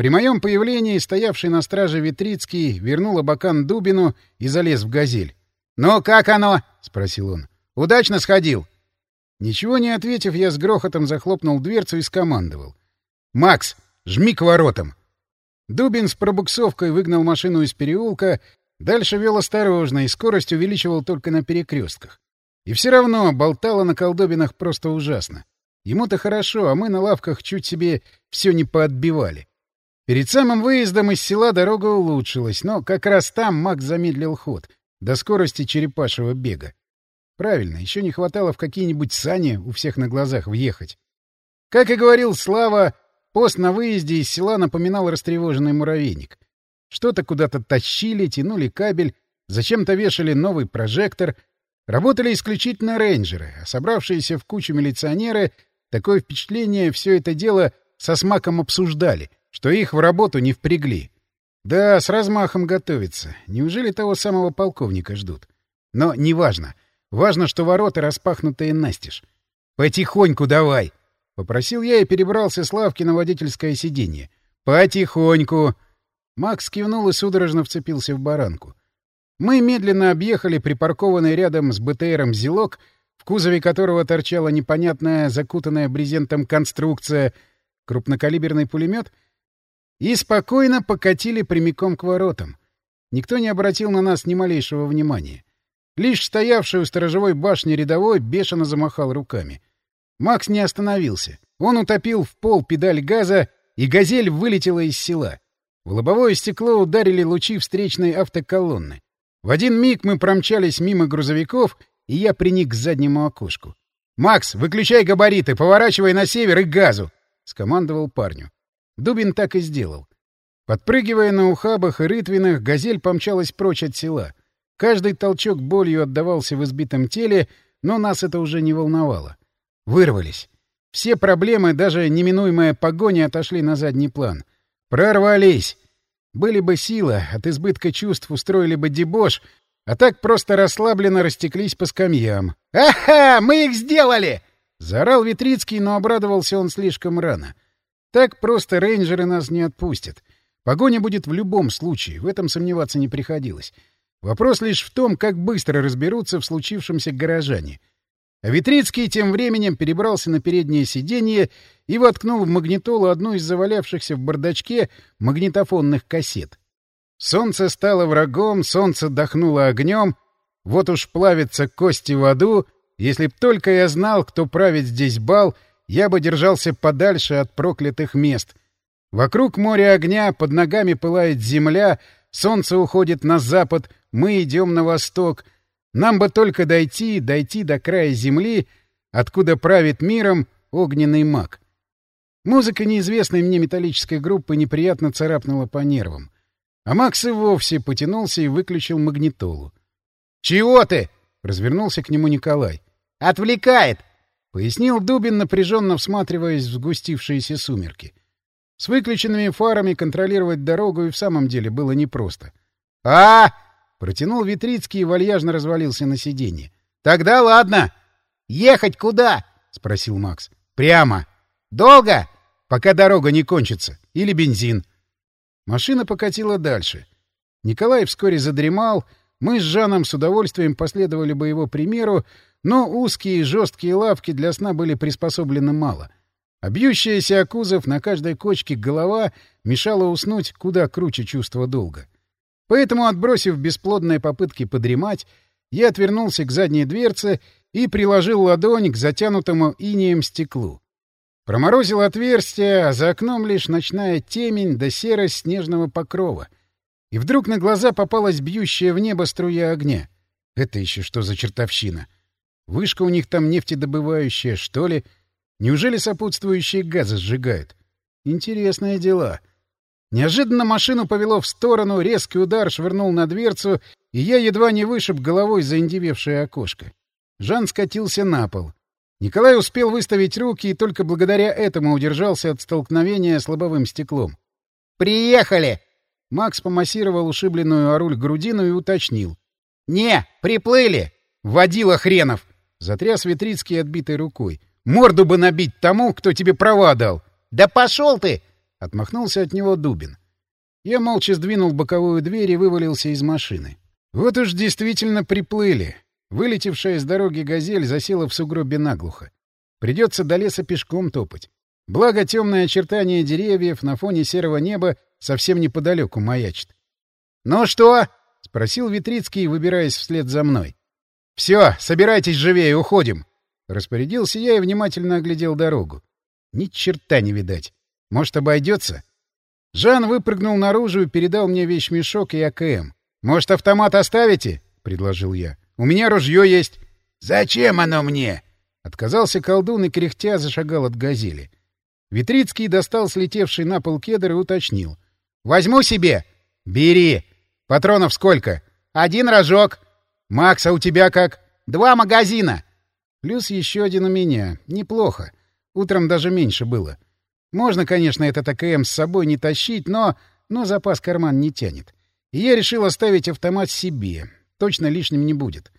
При моем появлении стоявший на страже Витрицкий вернул Абакан Дубину и залез в «Газель». «Ну, как оно?» — спросил он. «Удачно сходил?» Ничего не ответив, я с грохотом захлопнул дверцу и скомандовал. «Макс, жми к воротам!» Дубин с пробуксовкой выгнал машину из переулка, дальше вел осторожно и скорость увеличивал только на перекрестках. И все равно болтало на колдобинах просто ужасно. Ему-то хорошо, а мы на лавках чуть себе все не поотбивали. Перед самым выездом из села дорога улучшилась, но как раз там Макс замедлил ход, до скорости черепашьего бега. Правильно, еще не хватало в какие-нибудь сани у всех на глазах въехать. Как и говорил Слава, пост на выезде из села напоминал растревоженный муравейник. Что-то куда-то тащили, тянули кабель, зачем-то вешали новый прожектор. Работали исключительно рейнджеры, а собравшиеся в кучу милиционеры такое впечатление все это дело со смаком обсуждали, что их в работу не впрягли. Да, с размахом готовится. Неужели того самого полковника ждут? Но неважно. Важно, что ворота распахнутые настежь. «Потихоньку давай!» — попросил я и перебрался с лавки на водительское сиденье. «Потихоньку!» Макс кивнул и судорожно вцепился в баранку. Мы медленно объехали припаркованный рядом с БТРом «Зелок», в кузове которого торчала непонятная, закутанная брезентом конструкция, крупнокалиберный пулемет, и спокойно покатили прямиком к воротам. Никто не обратил на нас ни малейшего внимания. Лишь стоявший у сторожевой башни рядовой бешено замахал руками. Макс не остановился. Он утопил в пол педаль газа, и «Газель» вылетела из села. В лобовое стекло ударили лучи встречной автоколонны. В один миг мы промчались мимо грузовиков, и я приник к заднему окошку. «Макс, выключай габариты, поворачивай на север и газу!» — скомандовал парню. Дубин так и сделал. Подпрыгивая на ухабах и рытвинах, «Газель» помчалась прочь от села — Каждый толчок болью отдавался в избитом теле, но нас это уже не волновало. Вырвались. Все проблемы, даже неминуемая погоня, отошли на задний план. Прорвались. Были бы силы, от избытка чувств устроили бы дебош, а так просто расслабленно растеклись по скамьям. «Ага, мы их сделали!» — заорал Витрицкий, но обрадовался он слишком рано. Так просто рейнджеры нас не отпустят. Погоня будет в любом случае, в этом сомневаться не приходилось. Вопрос лишь в том, как быстро разберутся в случившемся горожане. А Витрицкий тем временем перебрался на переднее сиденье и воткнул в магнитолу одну из завалявшихся в бардачке магнитофонных кассет. Солнце стало врагом, солнце дохнуло огнем, вот уж плавятся кости в аду, если б только я знал, кто правит здесь бал, я бы держался подальше от проклятых мест. Вокруг моря огня, под ногами пылает земля, солнце уходит на запад — мы идем на восток. Нам бы только дойти, дойти до края земли, откуда правит миром огненный маг. Музыка неизвестной мне металлической группы неприятно царапнула по нервам. А Макс и вовсе потянулся и выключил магнитолу. «Чего ты?» — развернулся к нему Николай. «Отвлекает!» — пояснил Дубин, напряженно всматриваясь в сгустившиеся сумерки. С выключенными фарами контролировать дорогу и в самом деле было непросто. «А!» Протянул Витрицкий и вальяжно развалился на сиденье. — Тогда ладно. — Ехать куда? — спросил Макс. — Прямо. — Долго? — Пока дорога не кончится. Или бензин. Машина покатила дальше. Николай вскоре задремал. Мы с Жаном с удовольствием последовали бы его примеру, но узкие и жесткие лавки для сна были приспособлены мало. А о кузов на каждой кочке голова мешала уснуть куда круче чувства долга. Поэтому, отбросив бесплодные попытки подремать, я отвернулся к задней дверце и приложил ладонь к затянутому инеем стеклу. Проморозил отверстие, а за окном лишь ночная темень да серость снежного покрова. И вдруг на глаза попалась бьющая в небо струя огня. Это еще что за чертовщина? Вышка у них там нефтедобывающая, что ли? Неужели сопутствующие газы сжигают? Интересные дела. Неожиданно машину повело в сторону, резкий удар швырнул на дверцу, и я едва не вышиб головой заиндевевшее окошко. Жан скатился на пол. Николай успел выставить руки и только благодаря этому удержался от столкновения с лобовым стеклом. «Приехали!» Макс помассировал ушибленную о руль грудину и уточнил. «Не, приплыли! Водила хренов!» Затряс Витрицкий отбитой рукой. «Морду бы набить тому, кто тебе права дал!» «Да пошел ты!» — отмахнулся от него Дубин. Я молча сдвинул боковую дверь и вывалился из машины. Вот уж действительно приплыли. Вылетевшая с дороги «Газель» засела в сугробе наглухо. Придется до леса пешком топать. Благо, темное очертание деревьев на фоне серого неба совсем неподалеку маячит. «Ну что?» — спросил Витрицкий, выбираясь вслед за мной. «Все, собирайтесь живее, уходим!» Распорядился я и внимательно оглядел дорогу. Ни черта не видать. Может, обойдется? Жан выпрыгнул наружу и передал мне вещмешок и АКМ. «Может, автомат оставите?» — предложил я. «У меня ружье есть». «Зачем оно мне?» Отказался колдун и кряхтя зашагал от газели. Витрицкий достал слетевший на пол кедр и уточнил. «Возьму себе?» «Бери. Патронов сколько?» «Один рожок». «Макс, а у тебя как?» «Два магазина». Плюс еще один у меня. Неплохо. Утром даже меньше было. Можно, конечно, этот АКМ с собой не тащить, но... Но запас карман не тянет. И я решил оставить автомат себе. Точно лишним не будет.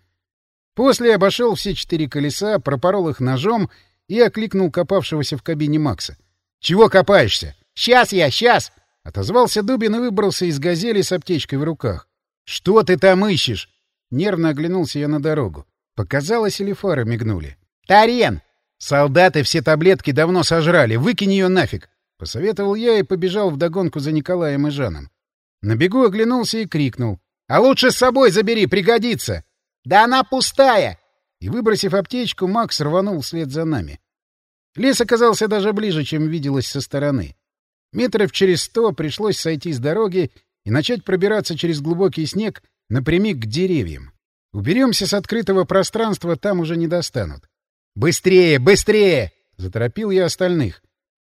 После обошел все четыре колеса, пропорол их ножом и окликнул копавшегося в кабине Макса. «Чего копаешься?» «Сейчас я, сейчас!» — отозвался Дубин и выбрался из газели с аптечкой в руках. «Что ты там ищешь?» Нервно оглянулся я на дорогу. Показалось, или фары мигнули. «Тарен!» «Солдаты все таблетки давно сожрали. Выкинь ее нафиг!» — посоветовал я и побежал вдогонку за Николаем и Жаном. На бегу оглянулся и крикнул. «А лучше с собой забери, пригодится!» «Да она пустая!» И, выбросив аптечку, Макс рванул вслед за нами. Лес оказался даже ближе, чем виделось со стороны. Метров через сто пришлось сойти с дороги и начать пробираться через глубокий снег напрямик к деревьям. Уберемся с открытого пространства, там уже не достанут. «Быстрее, быстрее!» — заторопил я остальных.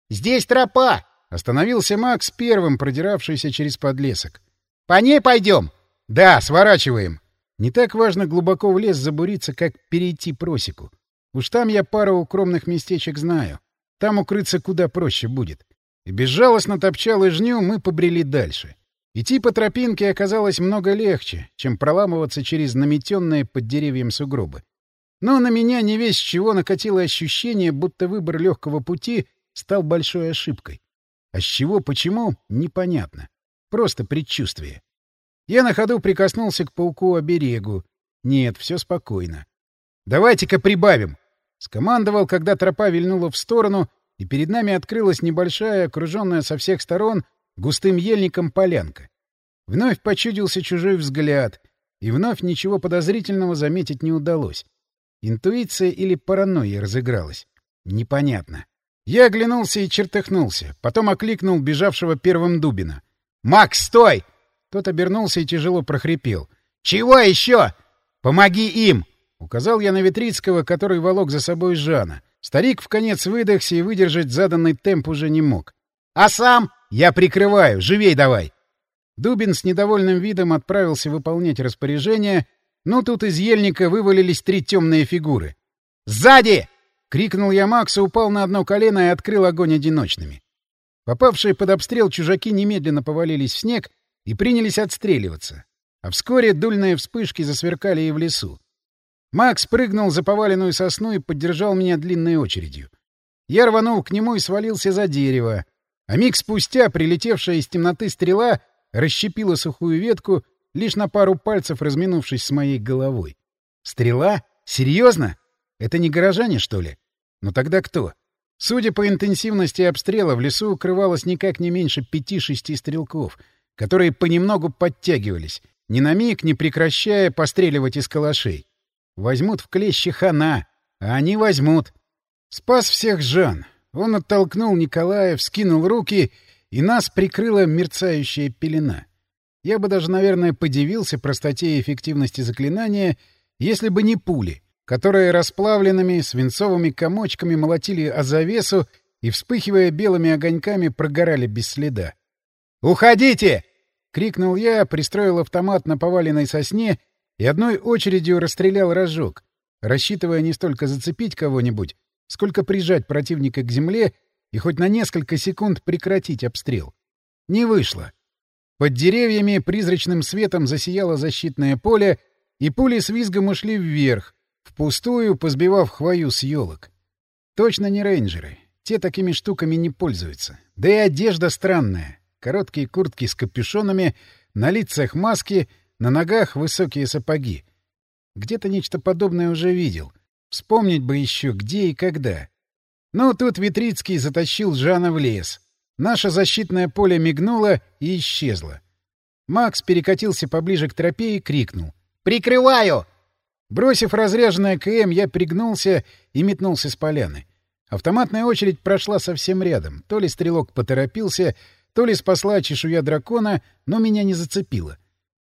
«Здесь тропа!» — остановился Макс, первым продиравшийся через подлесок. «По ней пойдем?» «Да, сворачиваем!» Не так важно глубоко в лес забуриться, как перейти просеку. Уж там я пару укромных местечек знаю. Там укрыться куда проще будет. И безжалостно топча лыжню, мы побрели дальше. Идти по тропинке оказалось много легче, чем проламываться через наметенные под деревьям сугробы. Но на меня не весь чего накатило ощущение, будто выбор легкого пути стал большой ошибкой. А с чего, почему — непонятно. Просто предчувствие. Я на ходу прикоснулся к пауку-оберегу. Нет, все спокойно. «Давайте-ка прибавим!» — скомандовал, когда тропа вильнула в сторону, и перед нами открылась небольшая, окруженная со всех сторон густым ельником полянка. Вновь почудился чужой взгляд, и вновь ничего подозрительного заметить не удалось. Интуиция или паранойя разыгралась? Непонятно. Я оглянулся и чертыхнулся, потом окликнул бежавшего первым Дубина. «Макс, стой!» Тот обернулся и тяжело прохрипел. «Чего еще? Помоги им!» Указал я на Витрицкого, который волок за собой Жана. Старик в конец выдохся и выдержать заданный темп уже не мог. «А сам? Я прикрываю! Живей давай!» Дубин с недовольным видом отправился выполнять распоряжение, но тут из ельника вывалились три темные фигуры. «Сзади!» — крикнул я Максу, упал на одно колено и открыл огонь одиночными. Попавшие под обстрел чужаки немедленно повалились в снег и принялись отстреливаться. А вскоре дульные вспышки засверкали и в лесу. Макс прыгнул за поваленную сосну и поддержал меня длинной очередью. Я рванул к нему и свалился за дерево, а миг спустя прилетевшая из темноты стрела расщепила сухую ветку, лишь на пару пальцев разминувшись с моей головой. Стрела? Серьезно? Это не горожане, что ли? Ну тогда кто? Судя по интенсивности обстрела, в лесу укрывалось никак не меньше пяти-шести стрелков — которые понемногу подтягивались, ни на миг не прекращая постреливать из калашей. Возьмут в клещи хана, а они возьмут. Спас всех Жан. Он оттолкнул Николая, вскинул руки, и нас прикрыла мерцающая пелена. Я бы даже, наверное, подивился простоте и эффективности заклинания, если бы не пули, которые расплавленными свинцовыми комочками молотили о завесу и, вспыхивая белыми огоньками, прогорали без следа. «Уходите!» — крикнул я, пристроил автомат на поваленной сосне и одной очередью расстрелял рожок, рассчитывая не столько зацепить кого-нибудь, сколько прижать противника к земле и хоть на несколько секунд прекратить обстрел. Не вышло. Под деревьями призрачным светом засияло защитное поле, и пули с визгом ушли вверх, впустую позбивав хвою с елок. Точно не рейнджеры. Те такими штуками не пользуются. Да и одежда странная. Короткие куртки с капюшонами, на лицах маски, на ногах высокие сапоги. Где-то нечто подобное уже видел. Вспомнить бы еще, где и когда. Но тут Витрицкий затащил Жана в лес. Наше защитное поле мигнуло и исчезло. Макс перекатился поближе к тропе и крикнул. «Прикрываю!» Бросив разряженное КМ, я пригнулся и метнулся с поляны. Автоматная очередь прошла совсем рядом. То ли стрелок поторопился, то ли спасла чешуя дракона, но меня не зацепило.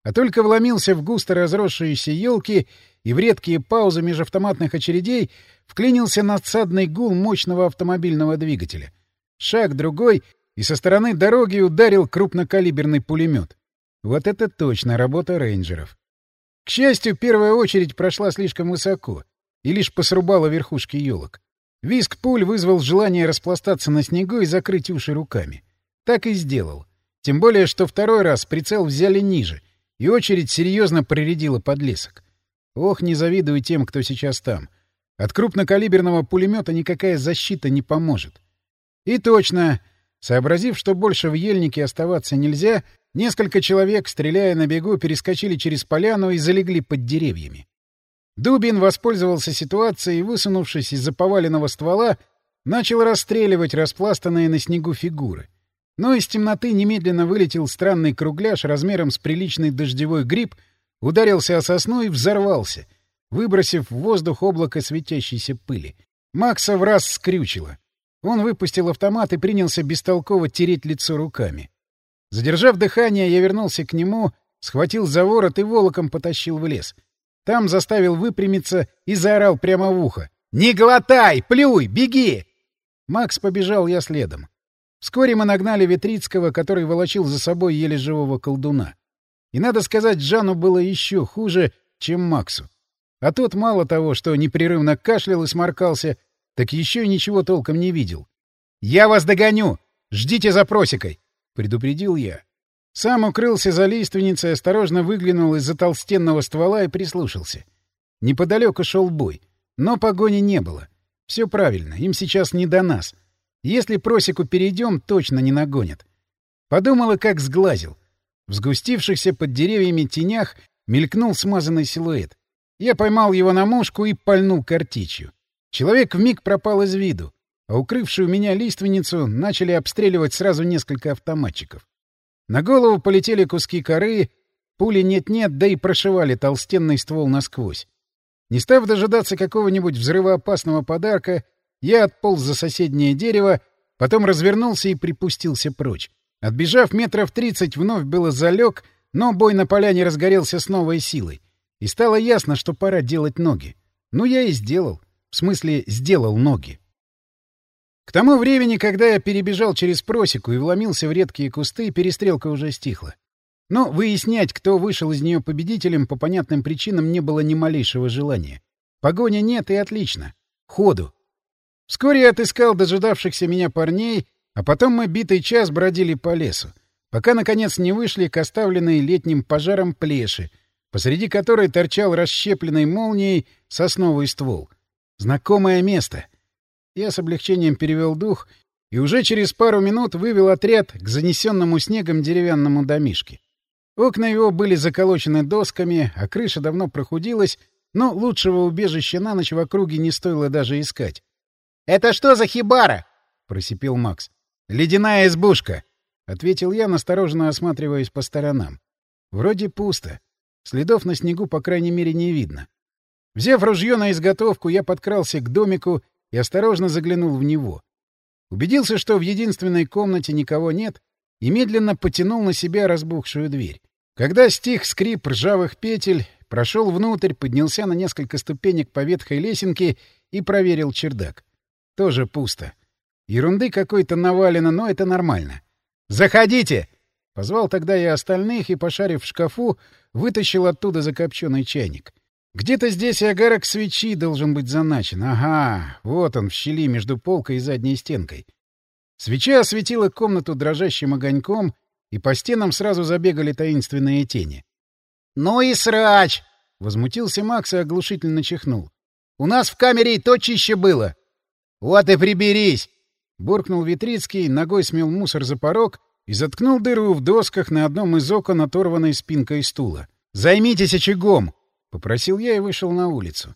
А только вломился в густо разросшиеся елки и в редкие паузы межавтоматных очередей вклинился надсадный гул мощного автомобильного двигателя. Шаг другой, и со стороны дороги ударил крупнокалиберный пулемет. Вот это точно работа рейнджеров. К счастью, первая очередь прошла слишком высоко и лишь посрубала верхушки елок. Виск пуль вызвал желание распластаться на снегу и закрыть уши руками. Так и сделал. Тем более, что второй раз прицел взяли ниже, и очередь серьезно прорядила подлесок. Ох, не завидую тем, кто сейчас там. От крупнокалиберного пулемета никакая защита не поможет. И точно, сообразив, что больше в ельнике оставаться нельзя, несколько человек, стреляя на бегу, перескочили через поляну и залегли под деревьями. Дубин воспользовался ситуацией и, высунувшись из-за поваленного ствола, начал расстреливать распластанные на снегу фигуры. Но из темноты немедленно вылетел странный кругляш размером с приличный дождевой гриб, ударился о сосну и взорвался, выбросив в воздух облако светящейся пыли. Макса в раз скрючило. Он выпустил автомат и принялся бестолково тереть лицо руками. Задержав дыхание, я вернулся к нему, схватил за ворот и волоком потащил в лес. Там заставил выпрямиться и заорал прямо в ухо. «Не глотай! Плюй! Беги!» Макс побежал, я следом. Вскоре мы нагнали Витрицкого, который волочил за собой еле живого колдуна. И, надо сказать, Жану было еще хуже, чем Максу. А тот мало того, что непрерывно кашлял и сморкался, так еще и ничего толком не видел. «Я вас догоню! Ждите за просекой!» — предупредил я. Сам укрылся за лиственницей, осторожно выглянул из-за толстенного ствола и прислушался. Неподалеку шел бой, но погони не было. Все правильно, им сейчас не до нас. Если просеку перейдем, точно не нагонят. Подумал и как сглазил. В сгустившихся под деревьями тенях мелькнул смазанный силуэт. Я поймал его на мушку и пальнул картечью. Человек вмиг пропал из виду, а укрывшую меня лиственницу начали обстреливать сразу несколько автоматчиков. На голову полетели куски коры, пули нет-нет, да и прошивали толстенный ствол насквозь. Не став дожидаться какого-нибудь взрывоопасного подарка, я отполз за соседнее дерево, потом развернулся и припустился прочь. Отбежав метров тридцать, вновь было залег, но бой на поляне разгорелся с новой силой. И стало ясно, что пора делать ноги. Ну, я и сделал. В смысле, сделал ноги. К тому времени, когда я перебежал через просеку и вломился в редкие кусты, перестрелка уже стихла. Но выяснять, кто вышел из нее победителем, по понятным причинам не было ни малейшего желания. Погоня нет, и отлично. Ходу. Вскоре я отыскал дожидавшихся меня парней, а потом мы битый час бродили по лесу, пока, наконец, не вышли к оставленной летним пожаром плеши, посреди которой торчал расщепленной молнией сосновый ствол. Знакомое место. Я с облегчением перевел дух и уже через пару минут вывел отряд к занесенному снегом деревянному домишке. Окна его были заколочены досками, а крыша давно прохудилась, но лучшего убежища на ночь в округе не стоило даже искать. — Это что за хибара? — просипел Макс. — Ледяная избушка, — ответил я, настороженно осматриваясь по сторонам. Вроде пусто. Следов на снегу, по крайней мере, не видно. Взяв ружье на изготовку, я подкрался к домику и осторожно заглянул в него. Убедился, что в единственной комнате никого нет, и медленно потянул на себя разбухшую дверь. Когда стих скрип ржавых петель, прошел внутрь, поднялся на несколько ступенек по ветхой лесенке и проверил чердак. Тоже пусто. Ерунды какой-то навалено, но это нормально. «Заходите!» Позвал тогда я остальных и, пошарив в шкафу, вытащил оттуда закопченный чайник. Где-то здесь и огарок свечи должен быть заначен. Ага, вот он в щели между полкой и задней стенкой. Свеча осветила комнату дрожащим огоньком, и по стенам сразу забегали таинственные тени. — Ну и срач! — возмутился Макс и оглушительно чихнул. — У нас в камере и то чище было. — Вот и приберись! — буркнул Витрицкий, ногой смел мусор за порог и заткнул дыру в досках на одном из окон, оторванной спинкой стула. «Займитесь очагом!» — попросил я и вышел на улицу.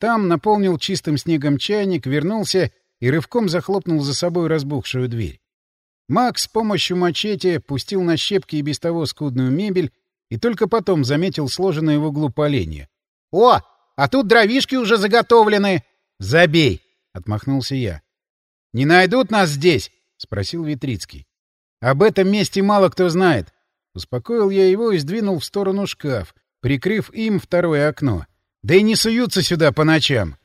Там наполнил чистым снегом чайник, вернулся и рывком захлопнул за собой разбухшую дверь. Макс с помощью мачете пустил на щепки и без того скудную мебель и только потом заметил сложенное в углу поленье. — О, а тут дровишки уже заготовлены! — Забей! — отмахнулся я. — Не найдут нас здесь? — спросил Витрицкий. — Об этом месте мало кто знает. Успокоил я его и сдвинул в сторону шкаф, прикрыв им второе окно. Да и не суются сюда по ночам.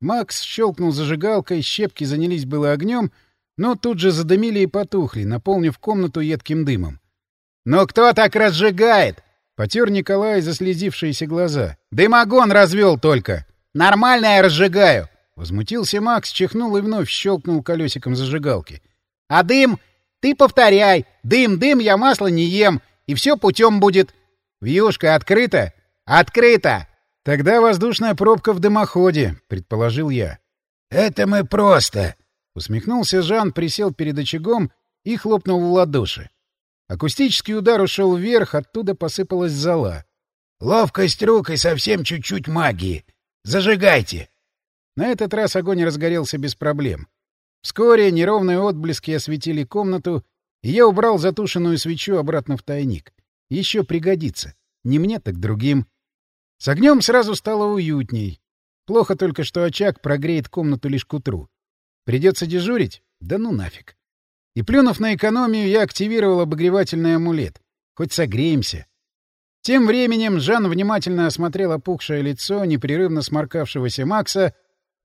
Макс щелкнул зажигалкой, щепки занялись было огнем — но тут же задымили и потухли, наполнив комнату едким дымом. «Ну кто так разжигает?» — потер Николай заслезившиеся глаза. «Дымогон развел только! Нормально я разжигаю!» Возмутился Макс, чихнул и вновь щелкнул колесиком зажигалки. «А дым? Ты повторяй! Дым-дым, я масло не ем, и все путем будет!» «Вьюшка открыта?» «Открыта!» «Тогда воздушная пробка в дымоходе», — предположил я. «Это мы просто!» Усмехнулся Жан, присел перед очагом и хлопнул в ладоши. Акустический удар ушел вверх, оттуда посыпалась зола. «Ловкость рук и совсем чуть-чуть магии. Зажигайте!» На этот раз огонь разгорелся без проблем. Вскоре неровные отблески осветили комнату, и я убрал затушенную свечу обратно в тайник. Еще пригодится. Не мне, так другим. С огнем сразу стало уютней. Плохо только, что очаг прогреет комнату лишь к утру. Придется дежурить? Да ну нафиг. И плюнув на экономию, я активировал обогревательный амулет. Хоть согреемся. Тем временем Жан внимательно осмотрел опухшее лицо непрерывно сморкавшегося Макса,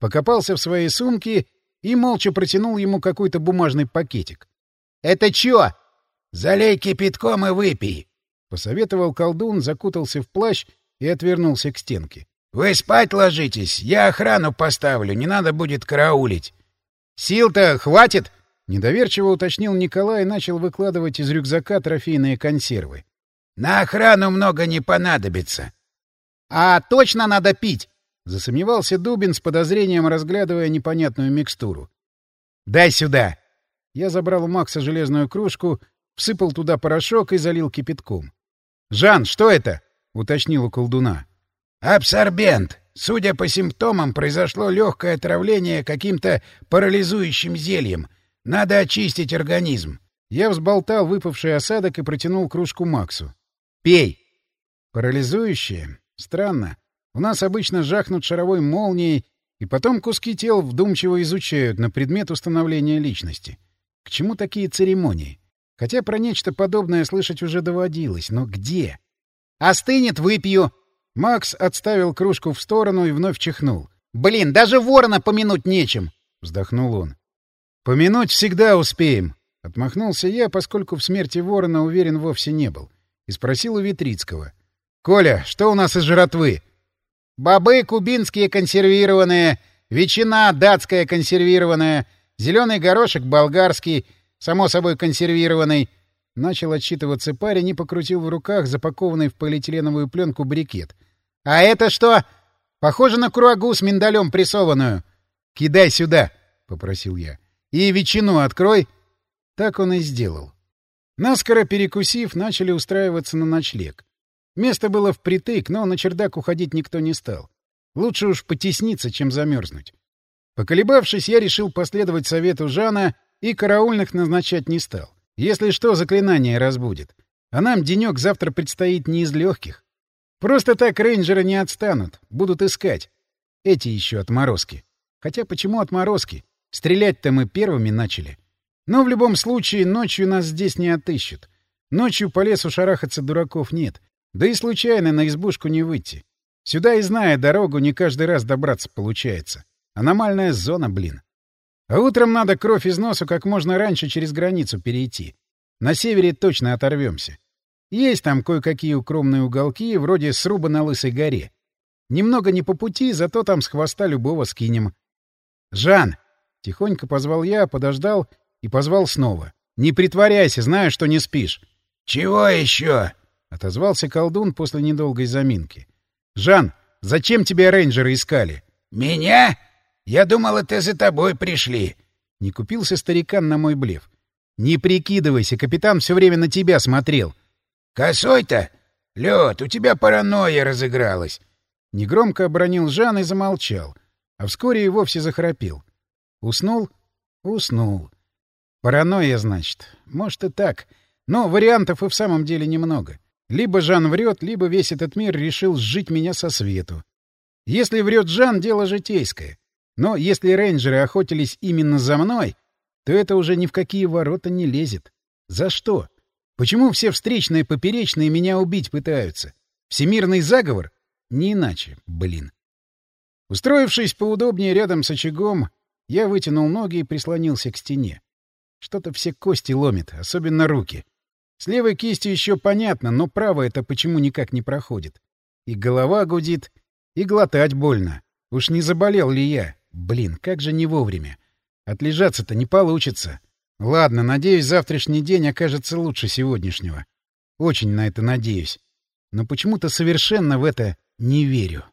покопался в своей сумке и молча протянул ему какой-то бумажный пакетик. — Это чё? — Залей кипятком и выпей, — посоветовал колдун, закутался в плащ и отвернулся к стенке. — Вы спать ложитесь, я охрану поставлю, не надо будет караулить. «Сил-то хватит?» — недоверчиво уточнил Николай и начал выкладывать из рюкзака трофейные консервы. «На охрану много не понадобится». «А точно надо пить?» — засомневался Дубин с подозрением, разглядывая непонятную микстуру. «Дай сюда!» Я забрал у Макса железную кружку, всыпал туда порошок и залил кипятком. «Жан, что это?» — уточнил у колдуна. «Абсорбент. Судя по симптомам, произошло легкое отравление каким-то парализующим зельем. Надо очистить организм. Я взболтал выпавший осадок и протянул кружку Максу. «Пей!» «Парализующее? Странно. У нас обычно жахнут шаровой молнией, и потом куски тел вдумчиво изучают на предмет установления личности. К чему такие церемонии? Хотя про нечто подобное слышать уже доводилось, но где? «Остынет, выпью!» Макс отставил кружку в сторону и вновь чихнул. «Блин, даже ворона помянуть нечем!» — вздохнул он. «Помянуть всегда успеем!» — отмахнулся я, поскольку в смерти ворона уверен вовсе не был, и спросил у Витрицкого. «Коля, что у нас из жратвы?» «Бобы кубинские консервированные, ветчина датская консервированная, зеленый горошек болгарский, само собой консервированный». Начал отчитываться парень и покрутил в руках запакованный в полиэтиленовую пленку брикет. «А это что? Похоже на курагу с миндалем прессованную. Кидай сюда!» — попросил я. «И ветчину открой!» Так он и сделал. Наскоро перекусив, начали устраиваться на ночлег. Место было впритык, но на чердак уходить никто не стал. Лучше уж потесниться, чем замерзнуть. Поколебавшись, я решил последовать совету Жана и караульных назначать не стал. Если что, заклинание разбудит. А нам денек завтра предстоит не из легких. Просто так рейнджеры не отстанут, будут искать. Эти еще отморозки. Хотя почему отморозки? Стрелять-то мы первыми начали. Но в любом случае ночью нас здесь не отыщут. Ночью по лесу шарахаться дураков нет. Да и случайно на избушку не выйти. Сюда и зная дорогу, не каждый раз добраться получается. Аномальная зона, блин. А утром надо кровь из носу как можно раньше через границу перейти. На севере точно оторвемся. Есть там кое-какие укромные уголки, вроде сруба на Лысой горе. Немного не по пути, зато там с хвоста любого скинем. «Жан!» — тихонько позвал я, подождал и позвал снова. «Не притворяйся, знаю, что не спишь». «Чего еще?» — отозвался колдун после недолгой заминки. «Жан, зачем тебя рейнджеры искали?» «Меня? Я думал, это за тобой пришли». Не купился старикан на мой блеф. Не прикидывайся, капитан все время на тебя смотрел. Косой-то? Лед, у тебя паранойя разыгралась. Негромко обронил Жан и замолчал, а вскоре и вовсе захрапел. Уснул? Уснул. Паранойя, значит. Может и так. Но вариантов и в самом деле немного. Либо Жан врет, либо весь этот мир решил сжить меня со свету. Если врет Жан, дело житейское. Но если рейнджеры охотились именно за мной, то это уже ни в какие ворота не лезет. За что? Почему все встречные поперечные меня убить пытаются? Всемирный заговор? Не иначе, блин. Устроившись поудобнее рядом с очагом, я вытянул ноги и прислонился к стене. Что-то все кости ломит, особенно руки. С левой кистью еще понятно, но правая это почему никак не проходит. И голова гудит, и глотать больно. Уж не заболел ли я? Блин, как же не вовремя. Отлежаться-то не получится. Ладно, надеюсь, завтрашний день окажется лучше сегодняшнего. Очень на это надеюсь. Но почему-то совершенно в это не верю.